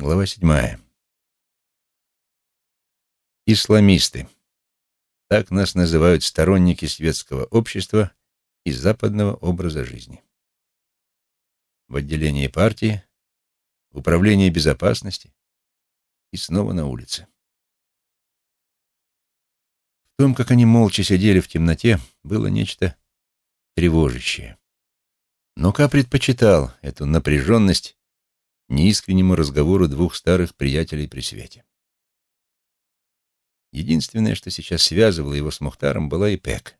Глава седьмая. Исламисты. Так нас называют сторонники светского общества и западного образа жизни. В отделении партии, в управлении безопасности и снова на улице. В том, как они молча сидели в темноте, было нечто тревожащее. Но Ка предпочитал эту напряженность неискреннему разговору двух старых приятелей при свете. Единственное, что сейчас связывало его с Мухтаром, была Ипек.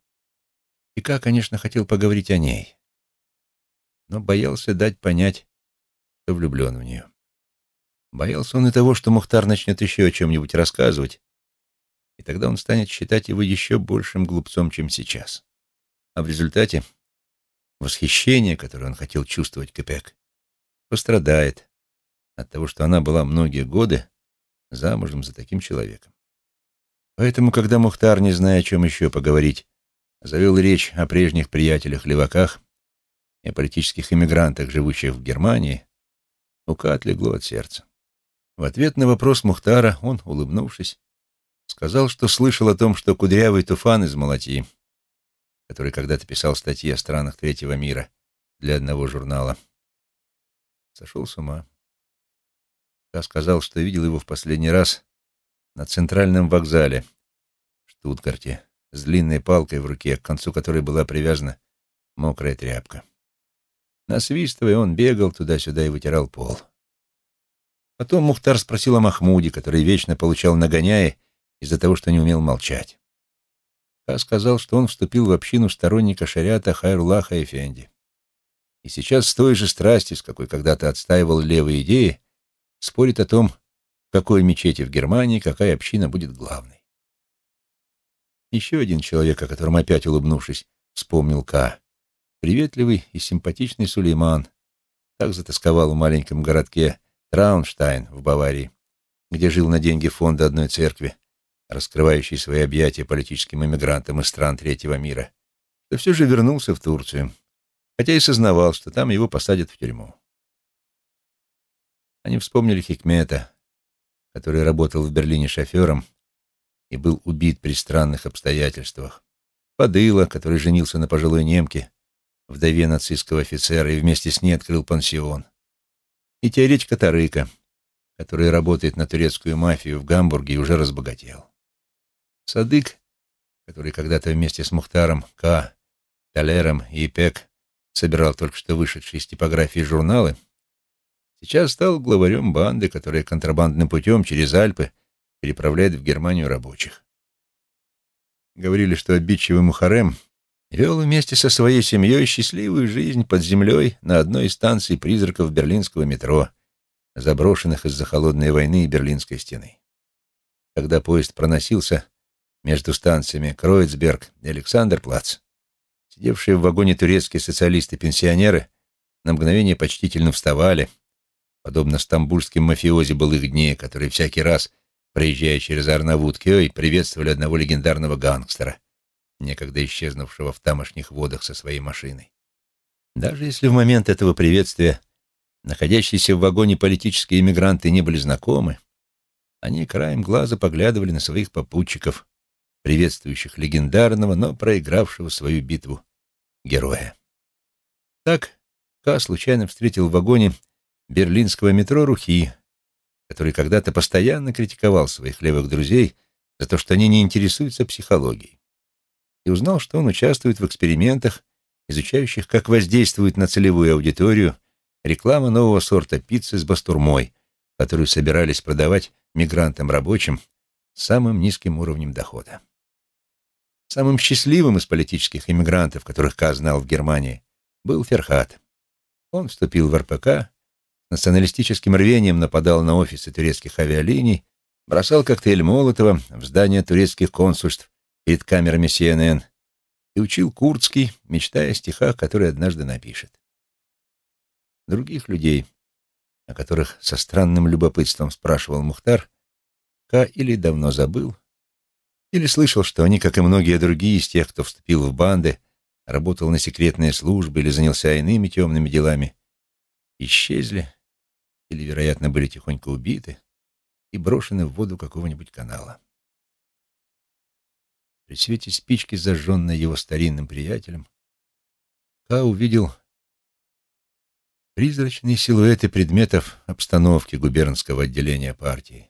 И Ка, конечно, хотел поговорить о ней, но боялся дать понять, что влюблен в нее. Боялся он и того, что Мухтар начнет еще о чем-нибудь рассказывать, и тогда он станет считать его еще большим глупцом, чем сейчас. А в результате восхищение, которое он хотел чувствовать к Ипек, пострадает от того, что она была многие годы замужем за таким человеком. Поэтому, когда Мухтар, не зная, о чем еще поговорить, завел речь о прежних приятелях-леваках и о политических иммигрантах, живущих в Германии, Ука отлегло от сердца. В ответ на вопрос Мухтара он, улыбнувшись, сказал, что слышал о том, что кудрявый туфан из Малати, который когда-то писал статьи о странах третьего мира для одного журнала, сошел с ума. Я сказал, что видел его в последний раз на центральном вокзале в Штутгарте с длинной палкой в руке, к концу которой была привязана мокрая тряпка. Насвистывая, он бегал туда-сюда и вытирал пол. Потом Мухтар спросил о Махмуде, который вечно получал нагоняя из-за того, что не умел молчать. Ка сказал, что он вступил в общину сторонника шариата Хайрулаха Эфенди. И сейчас с той же страстью, с какой когда-то отстаивал левые идеи, спорит о том, в какой мечети в Германии какая община будет главной. Еще один человек, о котором опять улыбнувшись, вспомнил К. Приветливый и симпатичный Сулейман. Так затасковал в маленьком городке Траунштайн в Баварии, где жил на деньги фонда одной церкви, раскрывающей свои объятия политическим иммигрантам из стран третьего мира, что все же вернулся в Турцию, хотя и сознавал, что там его посадят в тюрьму. Они вспомнили Хикмета, который работал в Берлине шофером и был убит при странных обстоятельствах. Подыла, который женился на пожилой немке, вдове нацистского офицера, и вместе с ней открыл пансион. И теоретика Тарыка, который работает на турецкую мафию в Гамбурге и уже разбогател. Садык, который когда-то вместе с Мухтаром, К, Талером и Ипек собирал только что вышедшие из типографии журналы, Сейчас стал главарем банды, которая контрабандным путем через Альпы переправляет в Германию рабочих. Говорили, что обидчивый Мухарем вел вместе со своей семьей счастливую жизнь под землей на одной из станций призраков берлинского метро, заброшенных из-за холодной войны и Берлинской стены. Когда поезд проносился между станциями Кроицберг и Александрплац, сидевшие в вагоне турецкие социалисты-пенсионеры на мгновение почтительно вставали, подобно стамбульским мафиози былых дней, которые всякий раз, проезжая через Арнавуд-Кёй, приветствовали одного легендарного гангстера, некогда исчезнувшего в тамошних водах со своей машиной. Даже если в момент этого приветствия находящиеся в вагоне политические иммигранты не были знакомы, они краем глаза поглядывали на своих попутчиков, приветствующих легендарного, но проигравшего свою битву героя. Так Ка случайно встретил в вагоне берлинского метро Рухи, который когда-то постоянно критиковал своих левых друзей за то, что они не интересуются психологией, и узнал, что он участвует в экспериментах, изучающих, как воздействует на целевую аудиторию реклама нового сорта пиццы с бастурмой, которую собирались продавать мигрантам-рабочим с самым низким уровнем дохода. Самым счастливым из политических иммигрантов, которых Ка знал в Германии, был Ферхат. Он вступил в РПК националистическим рвением нападал на офисы турецких авиалиний, бросал коктейль Молотова в здание турецких консульств перед камерами CNN и учил курдский, мечтая о стихах, которые однажды напишет. Других людей, о которых со странным любопытством спрашивал Мухтар, Ка или давно забыл, или слышал, что они, как и многие другие из тех, кто вступил в банды, работал на секретные службы или занялся иными темными делами, исчезли или, вероятно, были тихонько убиты и брошены в воду какого-нибудь канала. При свете спички, зажженной его старинным приятелем, Ка увидел призрачные силуэты предметов обстановки губернского отделения партии.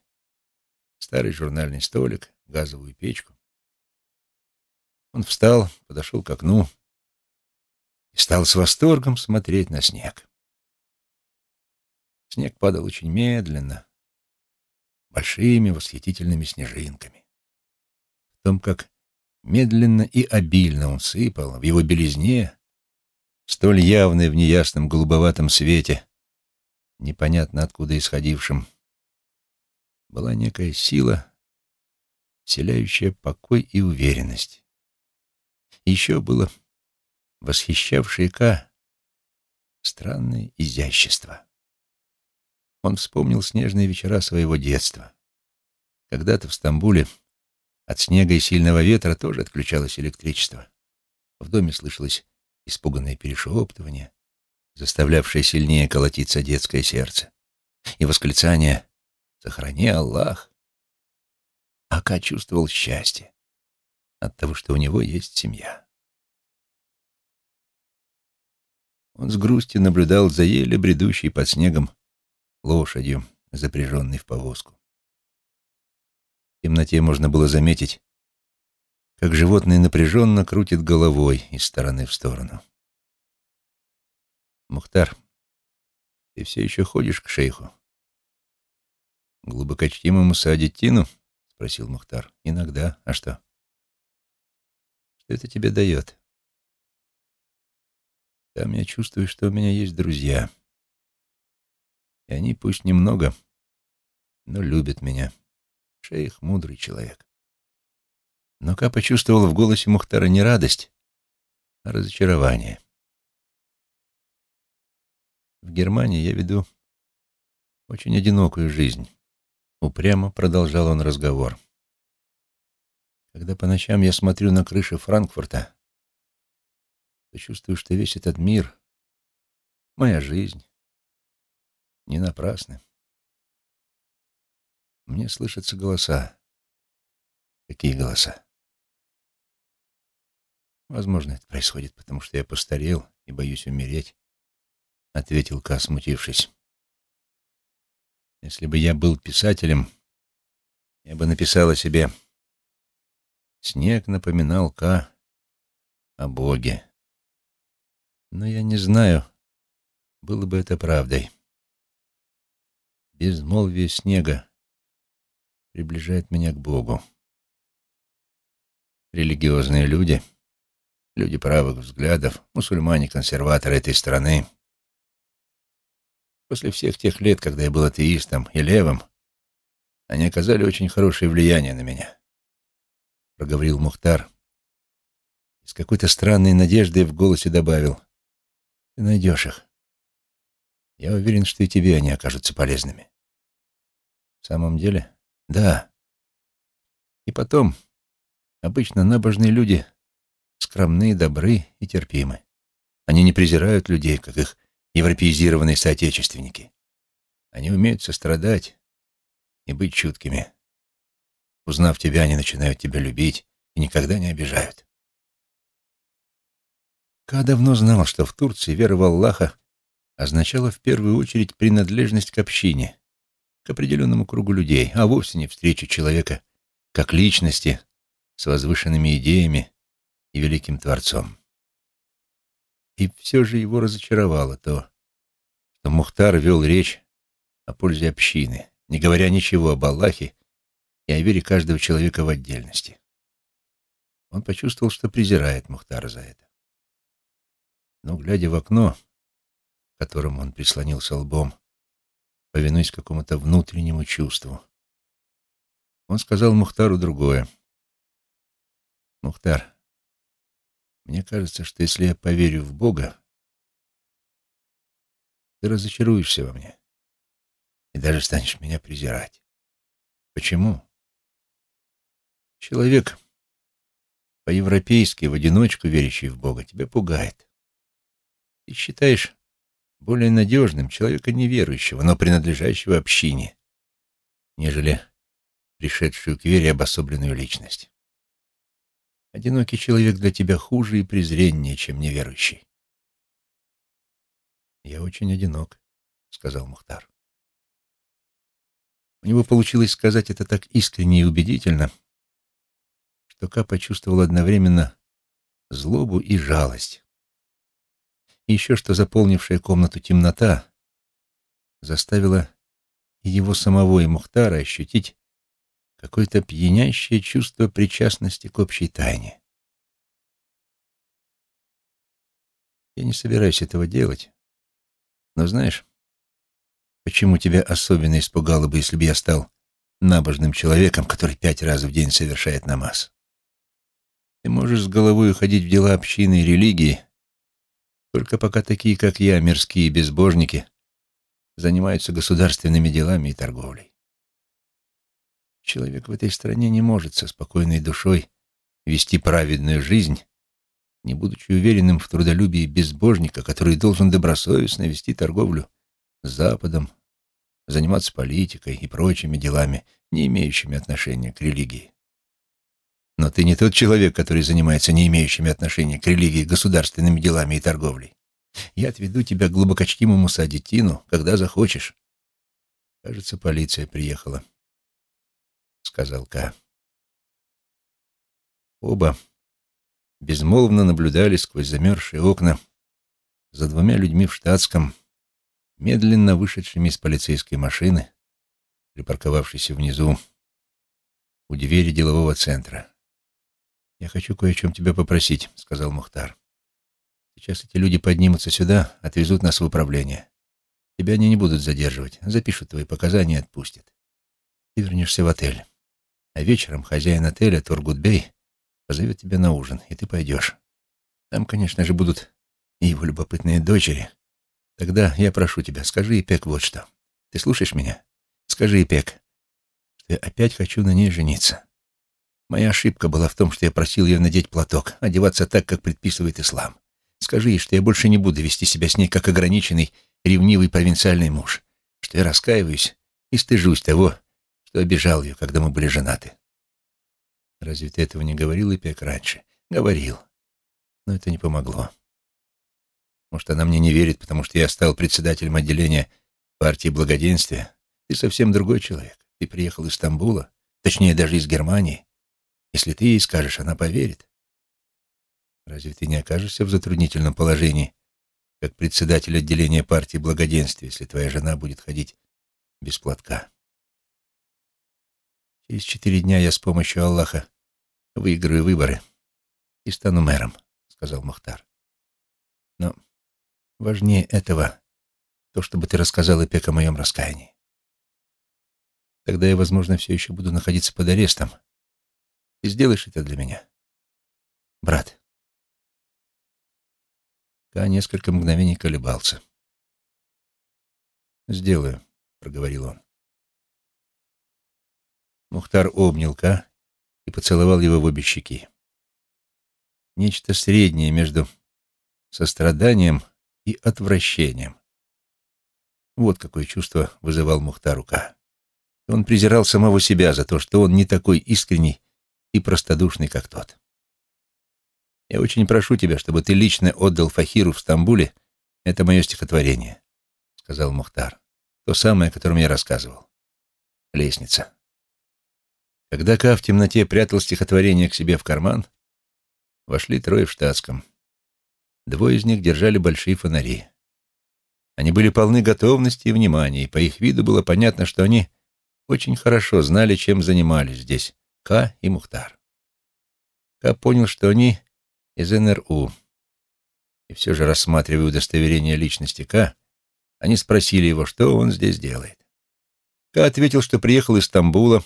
Старый журнальный столик, газовую печку. Он встал, подошел к окну и стал с восторгом смотреть на снег. Снег падал очень медленно, большими восхитительными снежинками. В том, как медленно и обильно он сыпал, в его белизне, столь явной в неясном голубоватом свете, непонятно откуда исходившим, была некая сила, вселяющая покой и уверенность. еще было восхищавшее Ка странное изящество. Он вспомнил снежные вечера своего детства. Когда-то в Стамбуле от снега и сильного ветра тоже отключалось электричество. В доме слышалось испуганное перешептывание, заставлявшее сильнее колотиться детское сердце, и восклицание «Сохрани Аллах!». Ака чувствовал счастье от того, что у него есть семья. Он с грустью наблюдал за еле бредущей под снегом лошадью, запряженной в повозку. В темноте можно было заметить, как животное напряженно крутит головой из стороны в сторону. «Мухтар, ты все еще ходишь к шейху?» «Глубокочтимому Саадеттину?» — спросил Мухтар. «Иногда. А что?» «Что это тебе дает?» «Там я чувствую, что у меня есть друзья». И они пусть немного, но любят меня. Шейх — мудрый человек. Но Ка почувствовал в голосе Мухтара не радость, а разочарование. В Германии я веду очень одинокую жизнь. Упрямо продолжал он разговор. Когда по ночам я смотрю на крыши Франкфурта, то чувствую, что весь этот мир, моя жизнь, не напрасно. Мне слышатся голоса. Какие голоса? Возможно, это происходит, потому что я постарел и боюсь умереть, — ответил Ка, смутившись. Если бы я был писателем, я бы написал о себе «Снег напоминал Ка о Боге». Но я не знаю, было бы это правдой. Безмолвие снега приближает меня к Богу. Религиозные люди, люди правых взглядов, мусульмане-консерваторы этой страны. После всех тех лет, когда я был атеистом и левым, они оказали очень хорошее влияние на меня, — проговорил Мухтар. И с какой-то странной надеждой в голосе добавил. Ты найдешь их. Я уверен, что и тебе они окажутся полезными. В самом деле? Да. И потом, обычно набожные люди скромны, добры и терпимы. Они не презирают людей, как их европеизированные соотечественники. Они умеют сострадать и быть чуткими. Узнав тебя, они начинают тебя любить и никогда не обижают. Ка давно знал, что в Турции вера в Аллаха означало в первую очередь принадлежность к общине, к определенному кругу людей, а вовсе не встречу человека как личности с возвышенными идеями и великим Творцом. И все же его разочаровало то, что Мухтар вел речь о пользе общины, не говоря ничего об Аллахе и о вере каждого человека в отдельности. Он почувствовал, что презирает Мухтара за это. Но, глядя в окно, которым он прислонился лбом, повинуясь какому-то внутреннему чувству. Он сказал Мухтару другое. «Мухтар, мне кажется, что если я поверю в Бога, ты разочаруешься во мне и даже станешь меня презирать. Почему? Человек, по-европейски, в одиночку верящий в Бога, тебя пугает. Ты считаешь, более надежным человека неверующего, но принадлежащего общине, нежели пришедшую к вере обособленную личность. Одинокий человек для тебя хуже и презреннее, чем неверующий. «Я очень одинок», — сказал Мухтар. У него получилось сказать это так искренне и убедительно, что Ка почувствовал одновременно злобу и жалость. Еще что заполнившая комнату темнота заставила и его самого, и Мухтара ощутить какое-то пьянящее чувство причастности к общей тайне. Я не собираюсь этого делать, но знаешь, почему тебя особенно испугало бы, если бы я стал набожным человеком, который пять раз в день совершает намаз? Ты можешь с головой уходить в дела общины и религии, только пока такие, как я, мирские безбожники, занимаются государственными делами и торговлей. Человек в этой стране не может со спокойной душой вести праведную жизнь, не будучи уверенным в трудолюбии безбожника, который должен добросовестно вести торговлю с Западом, заниматься политикой и прочими делами, не имеющими отношения к религии. Но ты не тот человек, который занимается не имеющими отношения к религии, государственными делами и торговлей. Я отведу тебя к глубокочтимому Садитину, когда захочешь. Кажется, полиция приехала, — сказал Ка. Оба безмолвно наблюдали сквозь замерзшие окна за двумя людьми в штатском, медленно вышедшими из полицейской машины, припарковавшейся внизу у двери делового центра. «Я хочу кое о чем тебя попросить», — сказал Мухтар. «Сейчас эти люди поднимутся сюда, отвезут нас в управление. Тебя они не будут задерживать, запишут твои показания и отпустят. Ты вернешься в отель. А вечером хозяин отеля, Тургутбей, позовет тебя на ужин, и ты пойдешь. Там, конечно же, будут и его любопытные дочери. Тогда я прошу тебя, скажи Ипек вот что. Ты слушаешь меня? Скажи Ипек, что я опять хочу на ней жениться. Моя ошибка была в том, что я просил ее надеть платок, одеваться так, как предписывает ислам. Скажи ей, что я больше не буду вести себя с ней, как ограниченный, ревнивый провинциальный муж, что я раскаиваюсь и стыжусь того, что обижал ее, когда мы были женаты. Разве ты этого не говорил, Ипек, раньше? Говорил. Но это не помогло. Может, она мне не верит, потому что я стал председателем отделения партии благоденствия. Ты совсем другой человек. Ты приехал из Стамбула, точнее, даже из Германии. Если ты ей скажешь, она поверит. Разве ты не окажешься в затруднительном положении, как председатель отделения партии благоденствия, если твоя жена будет ходить без платка? Через четыре дня я с помощью Аллаха выиграю выборы и стану мэром, — сказал Мухтар. Но важнее этого то, чтобы ты рассказал Эпек о моем раскаянии. Тогда я, возможно, все еще буду находиться под арестом, ты сделаешь это для меня, брат?» Ка несколько мгновений колебался. «Сделаю», — проговорил он. Мухтар обнял Ка и поцеловал его в обе щеки. Нечто среднее между состраданием и отвращением. Вот какое чувство вызывал Мухтару Ка. Он презирал самого себя за то, что он не такой искренний и простодушный, как тот. Я очень прошу тебя, чтобы ты лично отдал Фахиру в Стамбуле это мое стихотворение, — сказал Мухтар. То самое, о котором я рассказывал. Лестница. Когда Ка в темноте прятал стихотворение к себе в карман, вошли трое в штатском. Двое из них держали большие фонари. Они были полны готовности и внимания, и по их виду было понятно, что они очень хорошо знали, чем занимались здесь, Ка и Мухтар. Ка понял, что они из НРУ. И все же, рассматривая удостоверение личности Ка, они спросили его, что он здесь делает. Ка ответил, что приехал из Стамбула,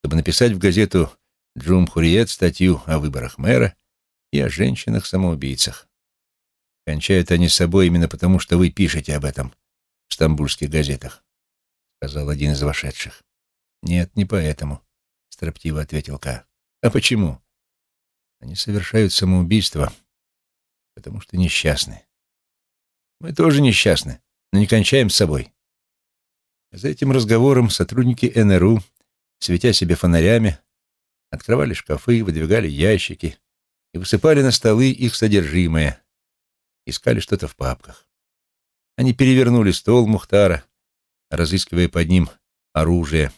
чтобы написать в газету «Джум Хуриет» статью о выборах мэра и о женщинах-самоубийцах. Кончают они с собой именно потому, что вы пишете об этом в стамбульских газетах, — сказал один из вошедших. Нет, не поэтому строптиво ответил Ка. А почему? Они совершают самоубийство, потому что несчастны. Мы тоже несчастны, но не кончаем с собой. За этим разговором сотрудники НРУ, светя себе фонарями, открывали шкафы, выдвигали ящики и высыпали на столы их содержимое, искали что-то в папках. Они перевернули стол Мухтара, разыскивая под ним оружие,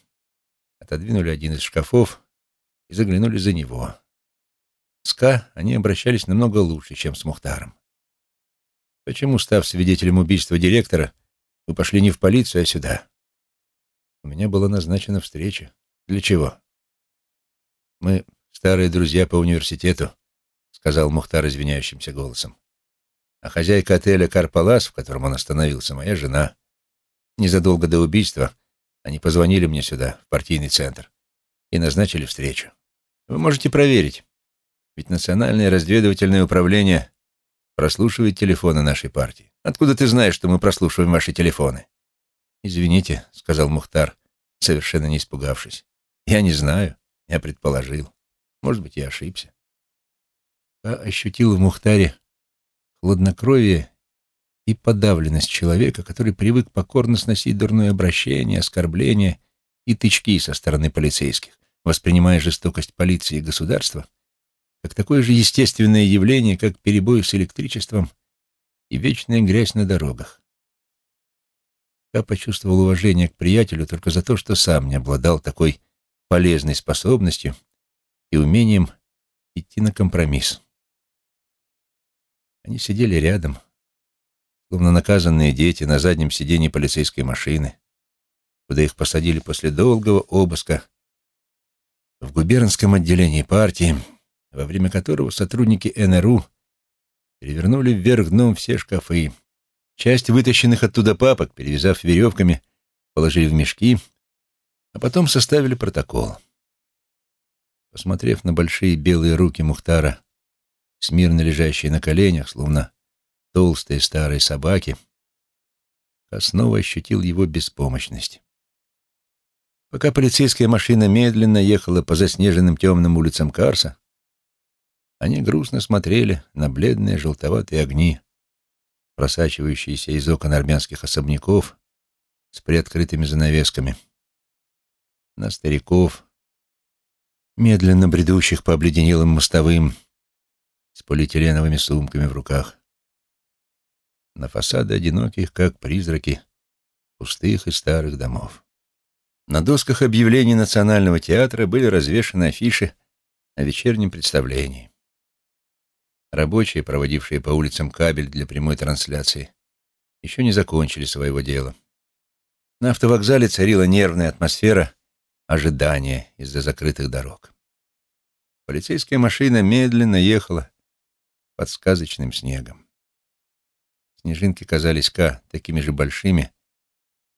отодвинули один из шкафов и заглянули за него. С Ка они обращались намного лучше, чем с Мухтаром. Почему, став свидетелем убийства директора, вы пошли не в полицию, а сюда? У меня была назначена встреча. Для чего? Мы старые друзья по университету, сказал Мухтар извиняющимся голосом. А хозяйка отеля Карпалас, в котором он остановился, моя жена. Незадолго до убийства они позвонили мне сюда, в партийный центр, и назначили встречу. Вы можете проверить, ведь Национальное разведывательное управление прослушивает телефоны нашей партии. Откуда ты знаешь, что мы прослушиваем ваши телефоны? Извините, сказал Мухтар, совершенно не испугавшись. Я не знаю, я предположил. Может быть, я ошибся. Я ощутил в Мухтаре хладнокровие и подавленность человека, который привык покорно сносить дурное обращение, оскорбления и тычки со стороны полицейских, воспринимая жестокость полиции и государства как такое же естественное явление, как перебои с электричеством и вечная грязь на дорогах. Я почувствовал уважение к приятелю только за то, что сам не обладал такой полезной способностью и умением идти на компромисс. Они сидели рядом, словно наказанные дети на заднем сиденье полицейской машины, куда их посадили после долгого обыска в губернском отделении партии во время которого сотрудники НРУ перевернули вверх дном все шкафы. Часть вытащенных оттуда папок, перевязав веревками, положили в мешки, а потом составили протокол. Посмотрев на большие белые руки Мухтара, смирно лежащие на коленях, словно толстые старые собаки, Ка снова ощутил его беспомощность. Пока полицейская машина медленно ехала по заснеженным темным улицам Карса, они грустно смотрели на бледные желтоватые огни, просачивающиеся из окон армянских особняков с приоткрытыми занавесками, на стариков, медленно бредущих по обледенелым мостовым с полиэтиленовыми сумками в руках, на фасады одиноких, как призраки, пустых и старых домов. На досках объявлений Национального театра были развешаны афиши о вечернем представлении. Рабочие, проводившие по улицам кабель для прямой трансляции, еще не закончили своего дела. На автовокзале царила нервная атмосфера ожидания из-за закрытых дорог. Полицейская машина медленно ехала под сказочным снегом. Снежинки казались Ка такими же большими,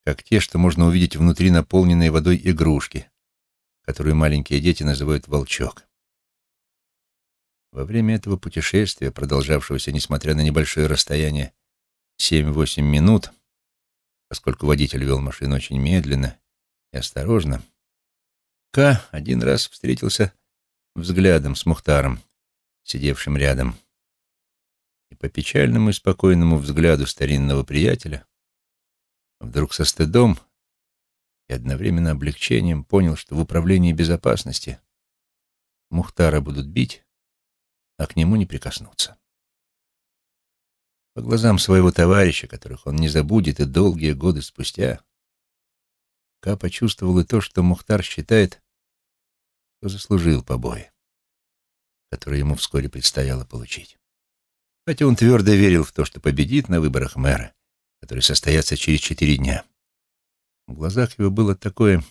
как те, что можно увидеть внутри наполненной водой игрушки, которую маленькие дети называют «волчок». Во время этого путешествия, продолжавшегося, несмотря на небольшое расстояние, 7-8 минут, поскольку водитель вел машину очень медленно и осторожно, К один раз встретился взглядом с Мухтаром, сидевшим рядом. И по печальному и спокойному взгляду старинного приятеля вдруг со стыдом и одновременно облегчением понял, что в управлении безопасности Мухтара будут бить, а к нему не прикоснуться. По глазам своего товарища, которых он не забудет и долгие годы спустя, Ка почувствовал и то, что Мухтар считает, что заслужил побои, которые ему вскоре предстояло получить. Хотя он твердо верил в то, что победит на выборах мэра, которые состоятся через четыре дня. В глазах его было такое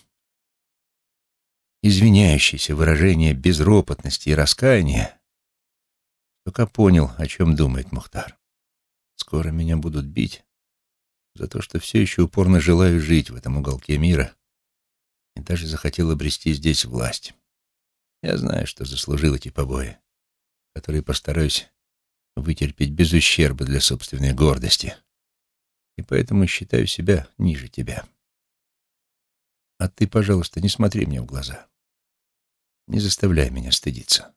извиняющееся выражение безропотности и раскаяния, пока понял, о чем думает Мухтар. Скоро меня будут бить за то, что все еще упорно желаю жить в этом уголке мира и даже захотел обрести здесь власть. Я знаю, что заслужил эти побои, которые постараюсь вытерпеть без ущерба для собственной гордости, и поэтому считаю себя ниже тебя. А ты, пожалуйста, не смотри мне в глаза. Не заставляй меня стыдиться.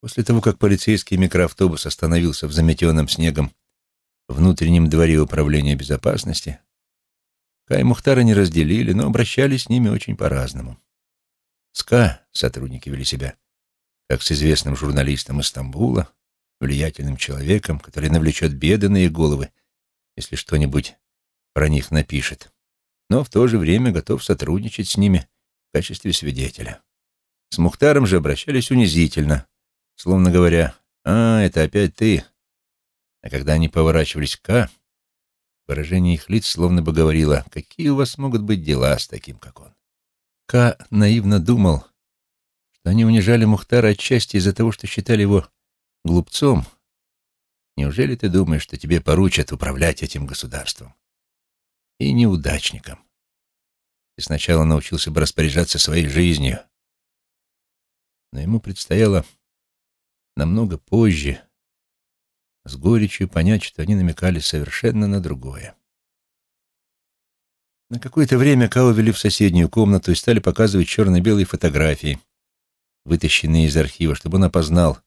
После того, как полицейский микроавтобус остановился в заметенном снегом внутреннем дворе управления безопасности, Ка и Мухтара не разделили, но обращались с ними очень по-разному. С Ка сотрудники вели себя, как с известным журналистом из Стамбула, влиятельным человеком, который навлечет беды на их головы, если что-нибудь про них напишет, но в то же время готов сотрудничать с ними в качестве свидетеля. С Мухтаром же обращались унизительно, словно говоря, «А, это опять ты». А когда они поворачивались к Ка, выражение их лиц словно бы говорило, «Какие у вас могут быть дела с таким, как он?» Ка наивно думал, они унижали Мухтара отчасти из-за того, что считали его глупцом. Неужели ты думаешь, что тебе поручат управлять этим государством? И неудачником. Ты сначала научился бы распоряжаться своей жизнью, но ему предстояло намного позже с горечью понять, что они намекали совершенно на другое. На какое-то время Као вели в соседнюю комнату и стали показывать черно-белые фотографии, вытащенные из архива, чтобы он опознал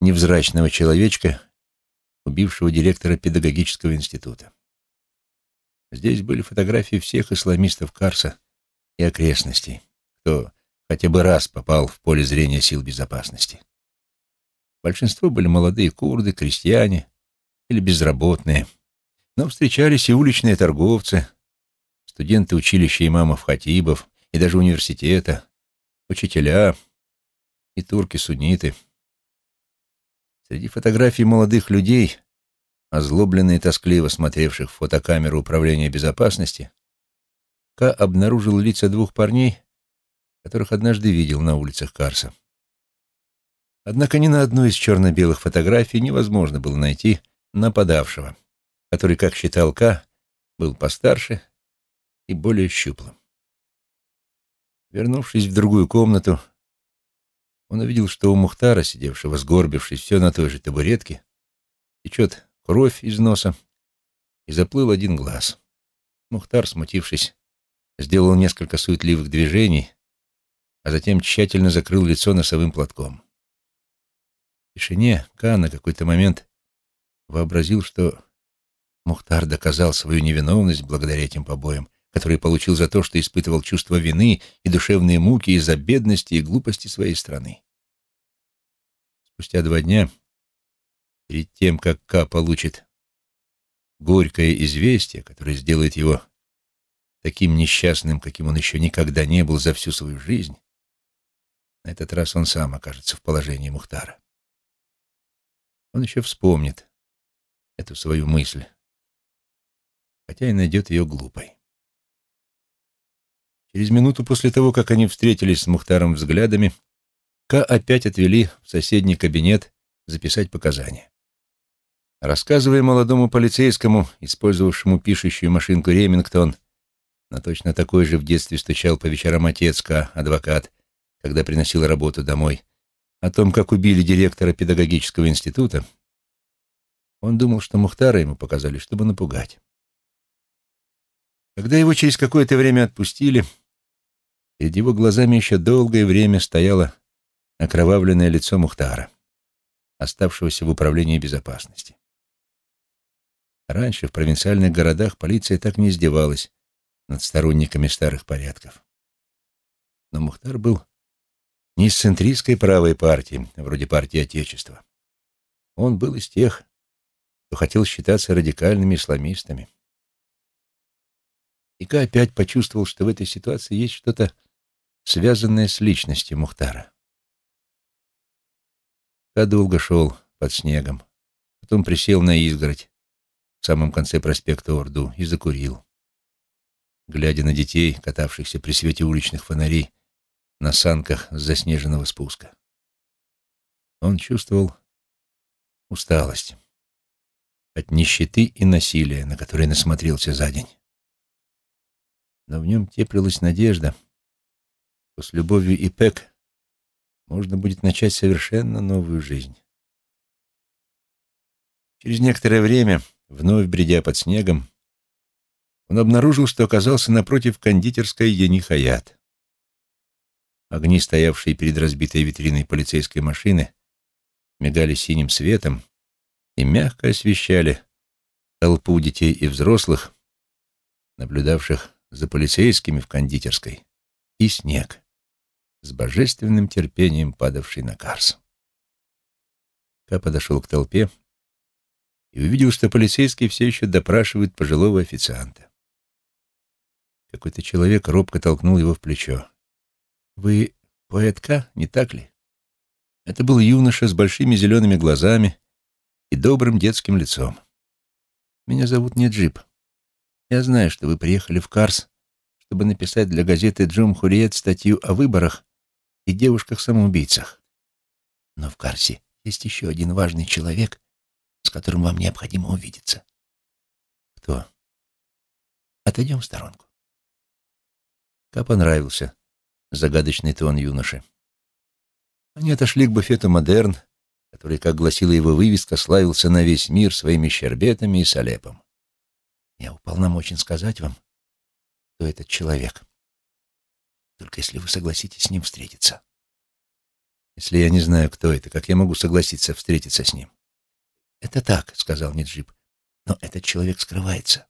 невзрачного человечка, убившего директора педагогического института. Здесь были фотографии всех исламистов Карса и окрестностей, кто хотя бы раз попал в поле зрения сил безопасности. Большинство были молодые курды, крестьяне или безработные, но встречались и уличные торговцы, студенты училища имамов-хатибов и даже университета, учителя и турки-сунниты. Среди фотографий молодых людей, озлобленные и тоскливо смотревших в фотокамеру управления безопасности, Ка обнаружил лица двух парней, которых однажды видел на улицах Карса. Однако ни на одной из черно-белых фотографий невозможно было найти нападавшего, который, как считал К, был постарше и более щуплым. Вернувшись в другую комнату, он увидел, что у Мухтара, сидевшего сгорбившись все на той же табуретке, течет кровь из носа, и заплыл один глаз. Мухтар, смутившись, сделал несколько суетливых движений, а затем тщательно закрыл лицо носовым платком. В тишине Ка на какой-то момент вообразил, что Мухтар доказал свою невиновность благодаря этим побоям, которые получил за то, что испытывал чувство вины и душевные муки из-за бедности и глупости своей страны. Спустя два дня, перед тем, как Ка получит горькое известие, которое сделает его таким несчастным, каким он еще никогда не был за всю свою жизнь, на этот раз он сам окажется в положении Мухтара. Он еще вспомнит эту свою мысль, хотя и найдет ее глупой. Через минуту после того, как они встретились с Мухтаром взглядами, К опять отвели в соседний кабинет записать показания. Рассказывая молодому полицейскому, использовавшему пишущую машинку Ремингтон, на точно такой же в детстве стучал по вечерам отец К, адвокат, когда приносил работу домой, о том, как убили директора педагогического института, он думал, что Мухтара ему показали, чтобы напугать. Когда его через какое-то время отпустили, перед его глазами еще долгое время стояло окровавленное лицо Мухтара, оставшегося в управлении безопасности. Раньше в провинциальных городах полиция так не издевалась над сторонниками старых порядков. Но Мухтар был не из центристской правой партии, вроде партии Отечества. Он был из тех, кто хотел считаться радикальными исламистами. Ика опять почувствовал, что в этой ситуации есть что-то связанное с личностью Мухтара. Ка долго шел под снегом, потом присел на изгородь в самом конце проспекта Орду и закурил. Глядя на детей, катавшихся при свете уличных фонарей, на санках с заснеженного спуска. Он чувствовал усталость от нищеты и насилия, на которые насмотрелся за день. Но в нем теплилась надежда, что с любовью и Пек можно будет начать совершенно новую жизнь. Через некоторое время, вновь бредя под снегом, он обнаружил, что оказался напротив кондитерской Ени. Огни, стоявшие перед разбитой витриной полицейской машины, мигали синим светом и мягко освещали толпу детей и взрослых, наблюдавших за полицейскими в кондитерской, и снег, с божественным терпением падавший на Карс. Ка подошел к толпе и увидел, что полицейский все еще допрашивает пожилого официанта. Какой-то человек робко толкнул его в плечо. «Вы поэтка, не так ли?» Это был юноша с большими зелеными глазами и добрым детским лицом. «Меня зовут Неджип. Я знаю, что вы приехали в Карс, чтобы написать для газеты «Джум Хуриет» статью о выборах и девушках-самоубийцах. Но в Карсе есть еще один важный человек, с которым вам необходимо увидеться. Кто? Отойдем в сторонку. Ка понравился загадочный тон юноши. Они отошли к буфету «Модерн», который, как гласила его вывеска, славился на весь мир своими щербетами и салепом. Я уполномочен сказать вам, кто этот человек. Только если вы согласитесь с ним встретиться. Если я не знаю, кто это, как я могу согласиться встретиться с ним? Это так, сказал Неджип. Но этот человек скрывается.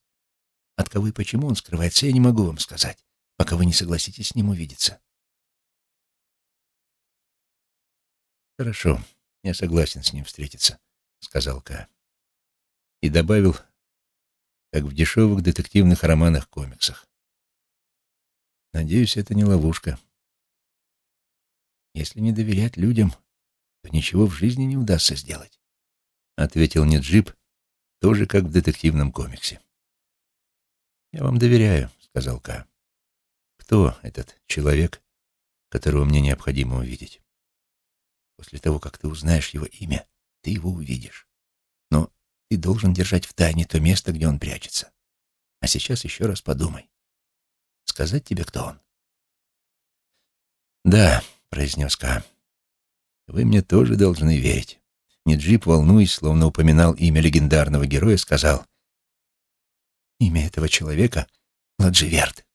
От кого и почему он скрывается, я не могу вам сказать, пока вы не согласитесь с ним увидеться. Хорошо, я согласен с ним встретиться, сказал Ка. И добавил, как в дешевых детективных романах-комиксах. Надеюсь, это не ловушка. Если не доверять людям, то ничего в жизни не удастся сделать, ответил Неджип, тоже как в детективном комиксе. Я вам доверяю, сказал Ка. Кто этот человек, которого мне необходимо увидеть? После того, как ты узнаешь его имя, ты его увидишь. Но ты должен держать в тайне то место, где он прячется. А сейчас еще раз подумай. Сказать тебе, кто он? Да, произнес Ка. Вы мне тоже должны верить. Неджип, волнуясь, словно упоминал имя легендарного героя, сказал. Имя этого человека — Ладживерт.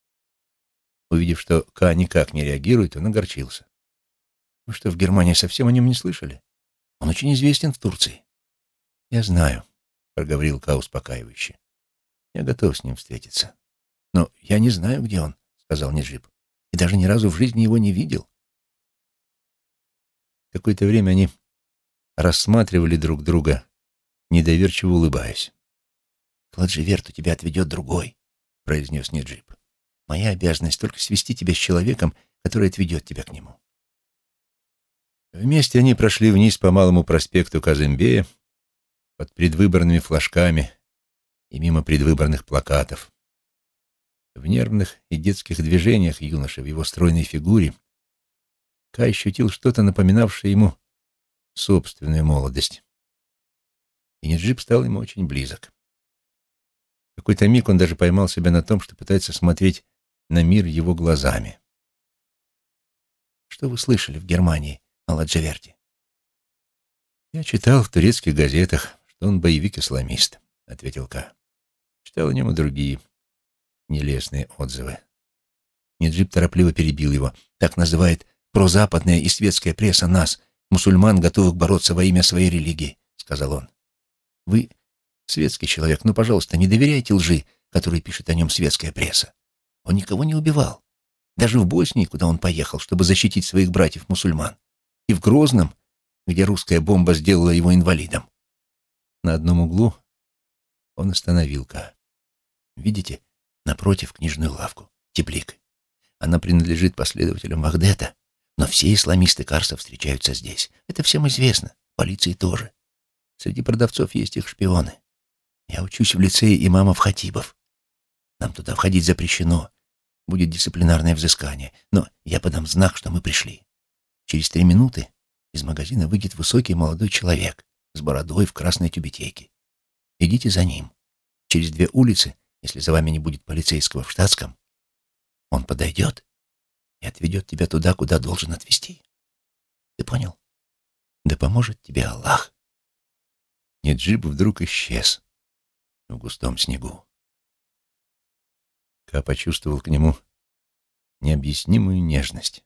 Увидев, что Ка никак не реагирует, он огорчился. Вы что, в Германии совсем о нем не слышали? Он очень известен в Турции. Я знаю, — проговорил Ка успокаивающе. Я готов с ним встретиться. Но я не знаю, где он, — сказал Неджип. И даже ни разу в жизни его не видел. Какое-то время они рассматривали друг друга, недоверчиво улыбаясь. «Кладживерт у тебя отведет другой», — произнес Неджип. «Моя обязанность только свести тебя с человеком, который отведет тебя к нему. Вместе они прошли вниз по малому проспекту Казымбея под предвыборными флажками и мимо предвыборных плакатов. В нервных и детских движениях юноши, в его стройной фигуре, Кай ощутил что-то, напоминавшее ему собственную молодость. И Неджип стал ему очень близок. Какой-то миг он даже поймал себя на том, что пытается смотреть на мир его глазами. «Что вы слышали в Германии?» Аладжаверти. «Я читал в турецких газетах, что он боевик-исламист», — ответил Ка. Читал о нем и другие нелестные отзывы. Неджип торопливо перебил его. «Так называет прозападная и светская пресса нас, мусульман, готовых бороться во имя своей религии», — сказал он. «Вы светский человек, но, пожалуйста, не доверяйте лжи, которую пишет о нем светская пресса. Он никого не убивал. Даже в Боснии, куда он поехал, чтобы защитить своих братьев-мусульман и в Грозном, где русская бомба сделала его инвалидом. На одном углу он остановил Ка. Видите, напротив книжную лавку, теплик. Она принадлежит последователям Вахдета, но все исламисты Карса встречаются здесь. Это всем известно, полиции тоже. Среди продавцов есть их шпионы. Я учусь в лицее имамов Хатибов. Нам туда входить запрещено. Будет дисциплинарное взыскание. Но я подам знак, что мы пришли. Через три минуты из магазина выйдет высокий молодой человек с бородой в красной тюбетейке. Идите за ним. Через две улицы, если за вами не будет полицейского в штатском, он подойдет и отведет тебя туда, куда должен отвезти. Ты понял? Да поможет тебе Аллах. Неджиб вдруг исчез в густом снегу. Ка почувствовал к нему необъяснимую нежность.